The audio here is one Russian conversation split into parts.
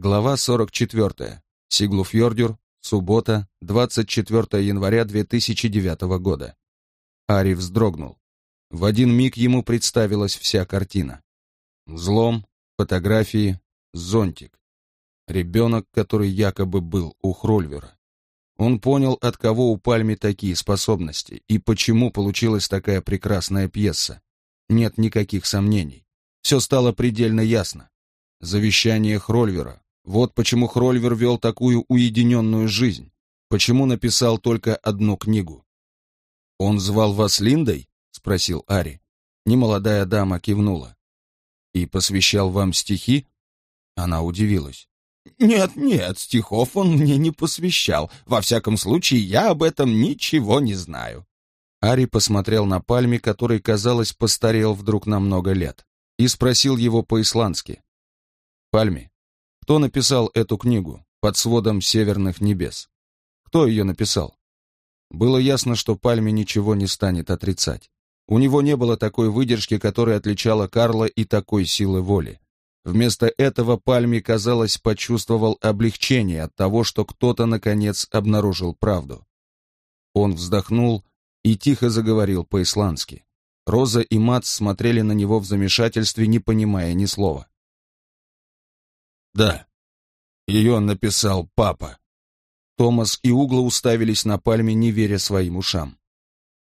Глава 44. Сиглуфьордюр. Суббота, 24 января 2009 года. Ари вздрогнул. В один миг ему представилась вся картина. Взлом, фотографии, зонтик. Ребенок, который якобы был у Хрольвера. Он понял, от кого у Пальми такие способности и почему получилась такая прекрасная пьеса. Нет никаких сомнений. Все стало предельно ясно. Завещание Хрольвера. Вот почему Хрольвер вел такую уединенную жизнь. Почему написал только одну книгу. «Он звал вас Линдой?» — спросил Ари. Немолодая дама кивнула. «И посвящал вам стихи?» Она удивилась. «Нет, нет, стихов он мне не посвящал. Во всяком случае, я об этом ничего не знаю». Ари посмотрел на Пальме, который, казалось, постарел вдруг на много лет, и спросил его по-исландски. «Пальми, кто написал эту книгу под сводом северных небес? Кто ее написал?» Было ясно, что Пальме ничего не станет отрицать. У него не было такой выдержки, которая отличала Карла и такой силы воли. Вместо этого Пальми, казалось, почувствовал облегчение от того, что кто-то, наконец, обнаружил правду. Он вздохнул и тихо заговорил по-исландски. Роза и Мац смотрели на него в замешательстве, не понимая ни слова. «Да, ее написал папа», Томас и Угла уставились на пальме, не веря своим ушам.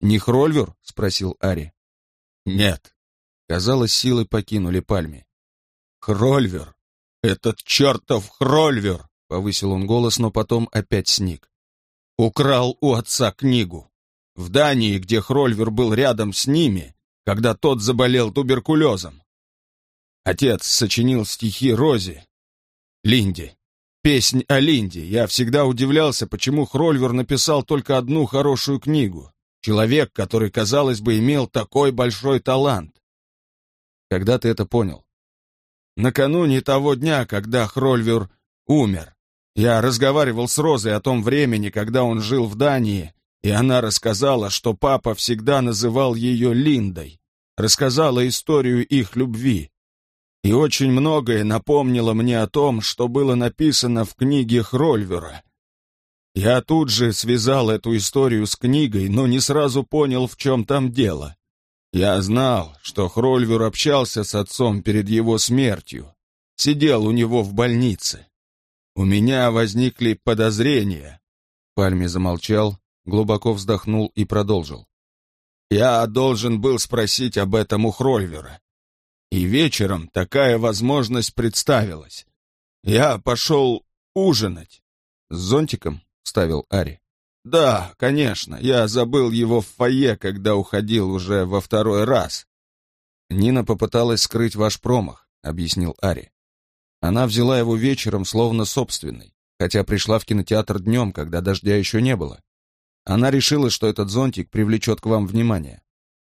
«Не Хрольвер?» — спросил Ари. «Нет». Казалось, силы покинули пальме. «Хрольвер! Этот чертов Хрольвер!» — повысил он голос, но потом опять сник. «Украл у отца книгу. В Дании, где Хрольвер был рядом с ними, когда тот заболел туберкулезом. Отец сочинил стихи Розе, Линде, Песнь о Линде. Я всегда удивлялся, почему Хрольвер написал только одну хорошую книгу. Человек, который, казалось бы, имел такой большой талант. Когда ты это понял? Накануне того дня, когда Хрольвер умер. Я разговаривал с Розой о том времени, когда он жил в Дании, и она рассказала, что папа всегда называл ее Линдой. Рассказала историю их любви и очень многое напомнило мне о том, что было написано в книге Хрольвера. Я тут же связал эту историю с книгой, но не сразу понял, в чем там дело. Я знал, что Хрольвер общался с отцом перед его смертью, сидел у него в больнице. У меня возникли подозрения. Пальми замолчал, глубоко вздохнул и продолжил. Я должен был спросить об этом у Хрольвера. И вечером такая возможность представилась. Я пошел ужинать. С зонтиком? Ставил Ари. Да, конечно, я забыл его в фойе, когда уходил уже во второй раз. Нина попыталась скрыть ваш промах, объяснил Ари. Она взяла его вечером словно собственный, хотя пришла в кинотеатр днем, когда дождя еще не было. Она решила, что этот зонтик привлечет к вам внимание.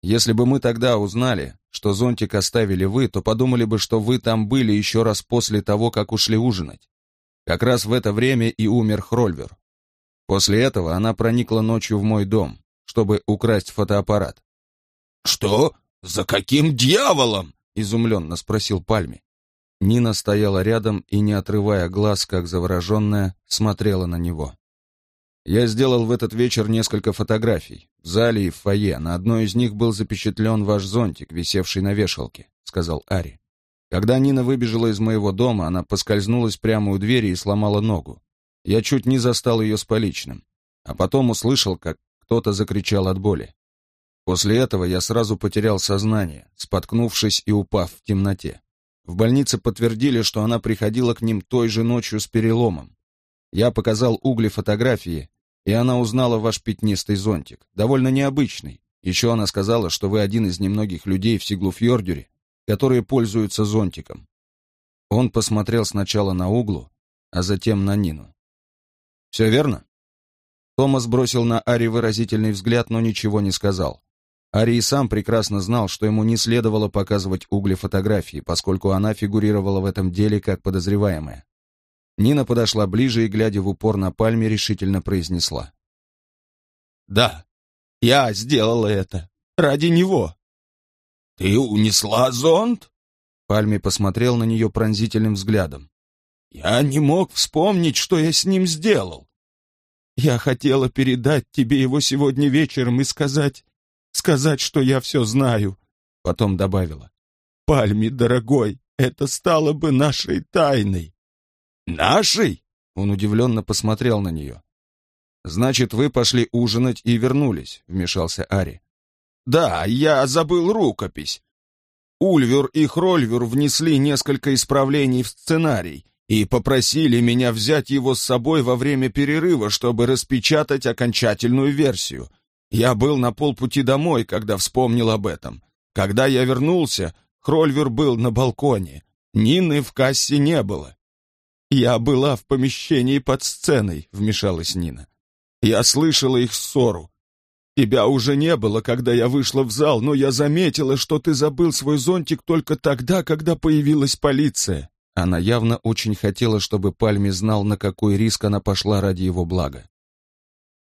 Если бы мы тогда узнали, что зонтик оставили вы, то подумали бы, что вы там были еще раз после того, как ушли ужинать. Как раз в это время и умер Хрольвер. После этого она проникла ночью в мой дом, чтобы украсть фотоаппарат. «Что? За каким дьяволом?» — изумленно спросил Пальми. Нина стояла рядом и, не отрывая глаз, как завороженная, смотрела на него. Я сделал в этот вечер несколько фотографий. В зале и в фойе. На одной из них был запечатлен ваш зонтик, висевший на вешалке», — сказал Ари. Когда Нина выбежала из моего дома, она поскользнулась прямо у двери и сломала ногу. Я чуть не застал ее с поличным. А потом услышал, как кто-то закричал от боли. После этого я сразу потерял сознание, споткнувшись и упав в темноте. В больнице подтвердили, что она приходила к ним той же ночью с переломом. Я показал угли фотографии, и она узнала ваш пятнистый зонтик, довольно необычный. Еще она сказала, что вы один из немногих людей в Сиглуфьордюре, которые пользуются зонтиком. Он посмотрел сначала на углу, а затем на Нину. «Все верно?» Томас бросил на Ари выразительный взгляд, но ничего не сказал. Ари и сам прекрасно знал, что ему не следовало показывать угли фотографии, поскольку она фигурировала в этом деле как подозреваемая. Нина подошла ближе и, глядя в упор на пальме, решительно произнесла. «Да, я сделала это. Ради него». «Ты унесла зонт?» Пальме посмотрел на нее пронзительным взглядом. Я не мог вспомнить, что я с ним сделал. Я хотела передать тебе его сегодня вечером и сказать, сказать, что я все знаю. Потом добавила. Пальми, дорогой, это стало бы нашей тайной. Нашей? Он удивленно посмотрел на нее. «Значит, вы пошли ужинать и вернулись», — вмешался Ари. «Да, я забыл рукопись. Ульвер и Хрольвер внесли несколько исправлений в сценарий и попросили меня взять его с собой во время перерыва, чтобы распечатать окончательную версию. Я был на полпути домой, когда вспомнил об этом. Когда я вернулся, Хрольвер был на балконе. Нины в кассе не было. «Я была в помещении под сценой», — вмешалась Нина. Я слышала их ссору. Тебя уже не было, когда я вышла в зал, но я заметила, что ты забыл свой зонтик только тогда, когда появилась полиция». Она явно очень хотела, чтобы Пальми знал, на какой риск она пошла ради его блага.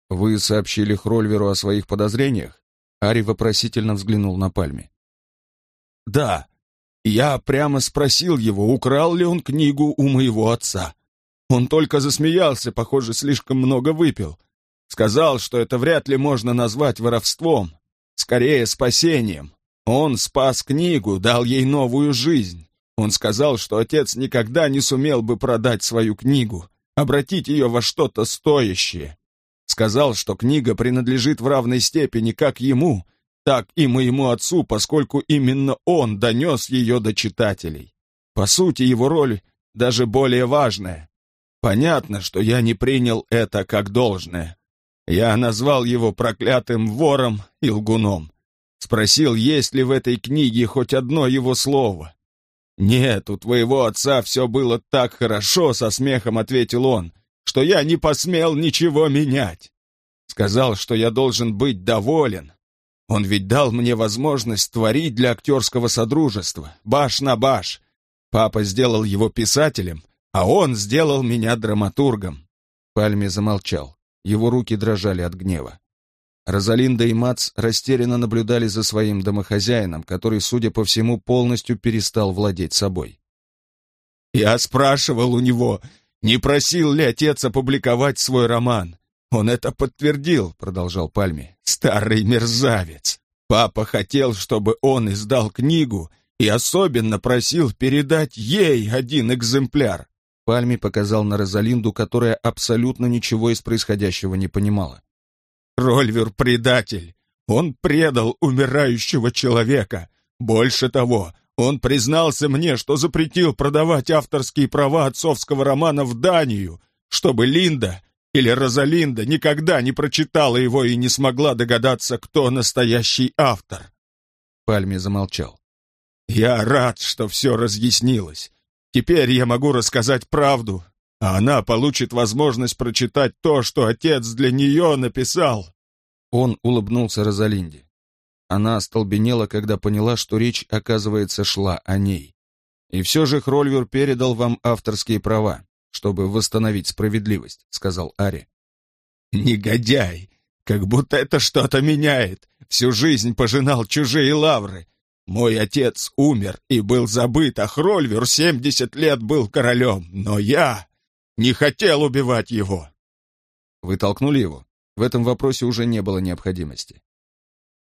«Вы сообщили Хрольверу о своих подозрениях?» Ари вопросительно взглянул на Пальми. «Да. Я прямо спросил его, украл ли он книгу у моего отца. Он только засмеялся, похоже, слишком много выпил. Сказал, что это вряд ли можно назвать воровством, скорее спасением. Он спас книгу, дал ей новую жизнь. Он сказал, что отец никогда не сумел бы продать свою книгу, обратить ее во что-то стоящее. Сказал, что книга принадлежит в равной степени как ему, так и моему отцу, поскольку именно он донес ее до читателей. По сути, его роль даже более важная. Понятно, что я не принял это как должное. Я назвал его проклятым вором и лгуном. Спросил, есть ли в этой книге хоть одно его слово. «Нет, у твоего отца все было так хорошо», — со смехом ответил он, «что я не посмел ничего менять. Сказал, что я должен быть доволен. Он ведь дал мне возможность творить для актерского содружества, баш на баш. Папа сделал его писателем, а он сделал меня драматургом». Пальме замолчал. Его руки дрожали от гнева. Розалинда и Мац растерянно наблюдали за своим домохозяином, который, судя по всему, полностью перестал владеть собой. «Я спрашивал у него, не просил ли отец опубликовать свой роман. Он это подтвердил», — продолжал Пальми. «Старый мерзавец. Папа хотел, чтобы он издал книгу и особенно просил передать ей один экземпляр. Пальми показал на Розалинду, которая абсолютно ничего из происходящего не понимала. «Рольвер — предатель! Он предал умирающего человека! Больше того, он признался мне, что запретил продавать авторские права отцовского романа в Данию, чтобы Линда или Розалинда никогда не прочитала его и не смогла догадаться, кто настоящий автор». Пальми замолчал. «Я рад, что все разъяснилось. Теперь я могу рассказать правду, а она получит возможность прочитать то, что отец для нее написал». Он улыбнулся Розалинде. Она остолбенела, когда поняла, что речь, оказывается, шла о ней. «И все же Хрольвер передал вам авторские права, чтобы восстановить справедливость», — сказал Ари. «Негодяй! Как будто это что-то меняет! Всю жизнь пожинал чужие лавры, мой отец умер и был забыт, а Хрольвер семьдесят лет был королем, но я не хотел убивать его. Вы толкнули его? В этом вопросе уже не было необходимости.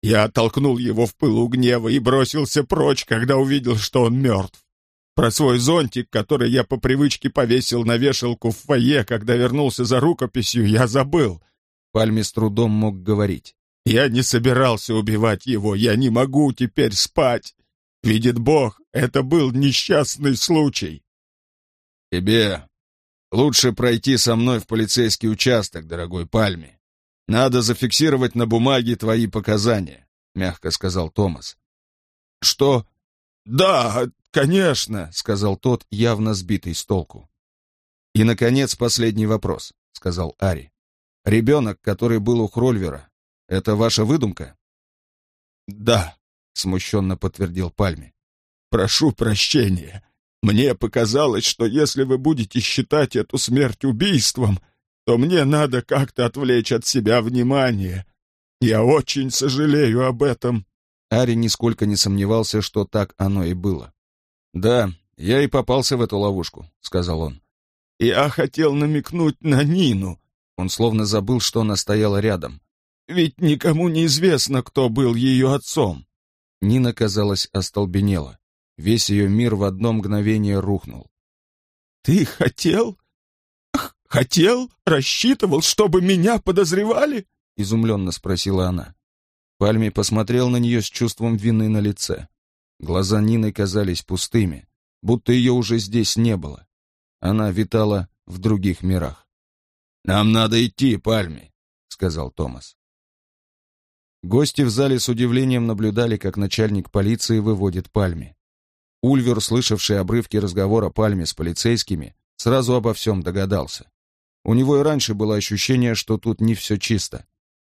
Я толкнул его в пылу гнева и бросился прочь, когда увидел, что он мертв. Про свой зонтик, который я по привычке повесил на вешалку в фойе, когда вернулся за рукописью, я забыл. Пальми с трудом мог говорить. Я не собирался убивать его, я не могу теперь спать. Видит Бог, это был несчастный случай. Тебе лучше пройти со мной в полицейский участок, дорогой Пальми. Надо зафиксировать на бумаге твои показания, мягко сказал Томас. Что? Да, конечно, сказал тот, явно сбитый с толку. И, наконец, последний вопрос, сказал Ари. Ребенок, который был у Хрольвера, это ваша выдумка? Да, смущенно подтвердил Пальми. Прошу прощения. Мне показалось, что если вы будете считать эту смерть убийством, то мне надо как-то отвлечь от себя внимание. Я очень сожалею об этом. Ари нисколько не сомневался, что так оно и было. «Да, я и попался в эту ловушку», — сказал он. Я хотел намекнуть на Нину. Он словно забыл, что она стояла рядом. Ведь никому не известно, кто был ее отцом. Нина, казалось, остолбенела. Весь ее мир в одно мгновение рухнул. «Ты хотел? Хотел? Рассчитывал, чтобы меня подозревали?» — изумленно спросила она. Пальми посмотрел на нее с чувством вины на лице. Глаза Нины казались пустыми, будто ее уже здесь не было. Она витала в других мирах. «Нам надо идти, Пальми», — сказал Томас. Гости в зале с удивлением наблюдали, как начальник полиции выводит Пальми. Ульвер, слышавший обрывки разговора Пальми с полицейскими, сразу обо всем догадался. У него и раньше было ощущение, что тут не все чисто.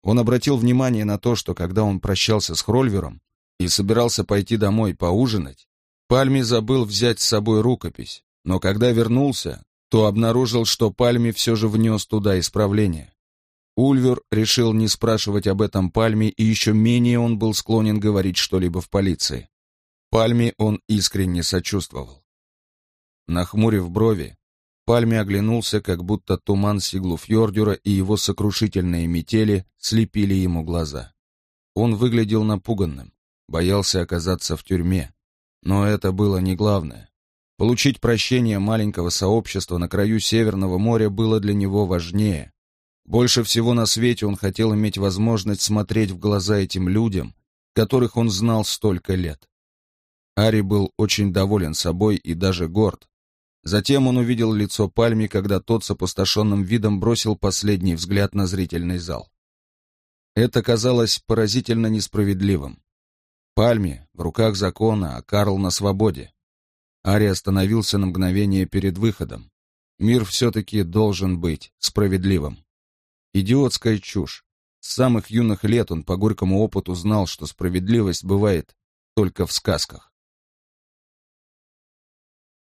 Он обратил внимание на то, что когда он прощался с Хрольвером и собирался пойти домой поужинать, Пальми забыл взять с собой рукопись, но когда вернулся, то обнаружил, что Пальми все же внес туда исправление. Ульвер решил не спрашивать об этом Пальме, и еще менее он был склонен говорить что-либо в полиции. Пальме он искренне сочувствовал. Нахмурив брови, Пальме оглянулся, как будто туман Сиглуфьордюра и его сокрушительные метели слепили ему глаза. Он выглядел напуганным, боялся оказаться в тюрьме. Но это было не главное. Получить прощение маленького сообщества на краю Северного моря было для него важнее. Больше всего на свете он хотел иметь возможность смотреть в глаза этим людям, которых он знал столько лет. Ари был очень доволен собой и даже горд. Затем он увидел лицо Пальми, когда тот с опустошенным видом бросил последний взгляд на зрительный зал. Это казалось поразительно несправедливым. Пальми в руках закона, а Карл на свободе. Ари остановился на мгновение перед выходом. Мир все-таки должен быть справедливым. Идиотская чушь. С самых юных лет он по горькому опыту знал, что справедливость бывает только в сказках.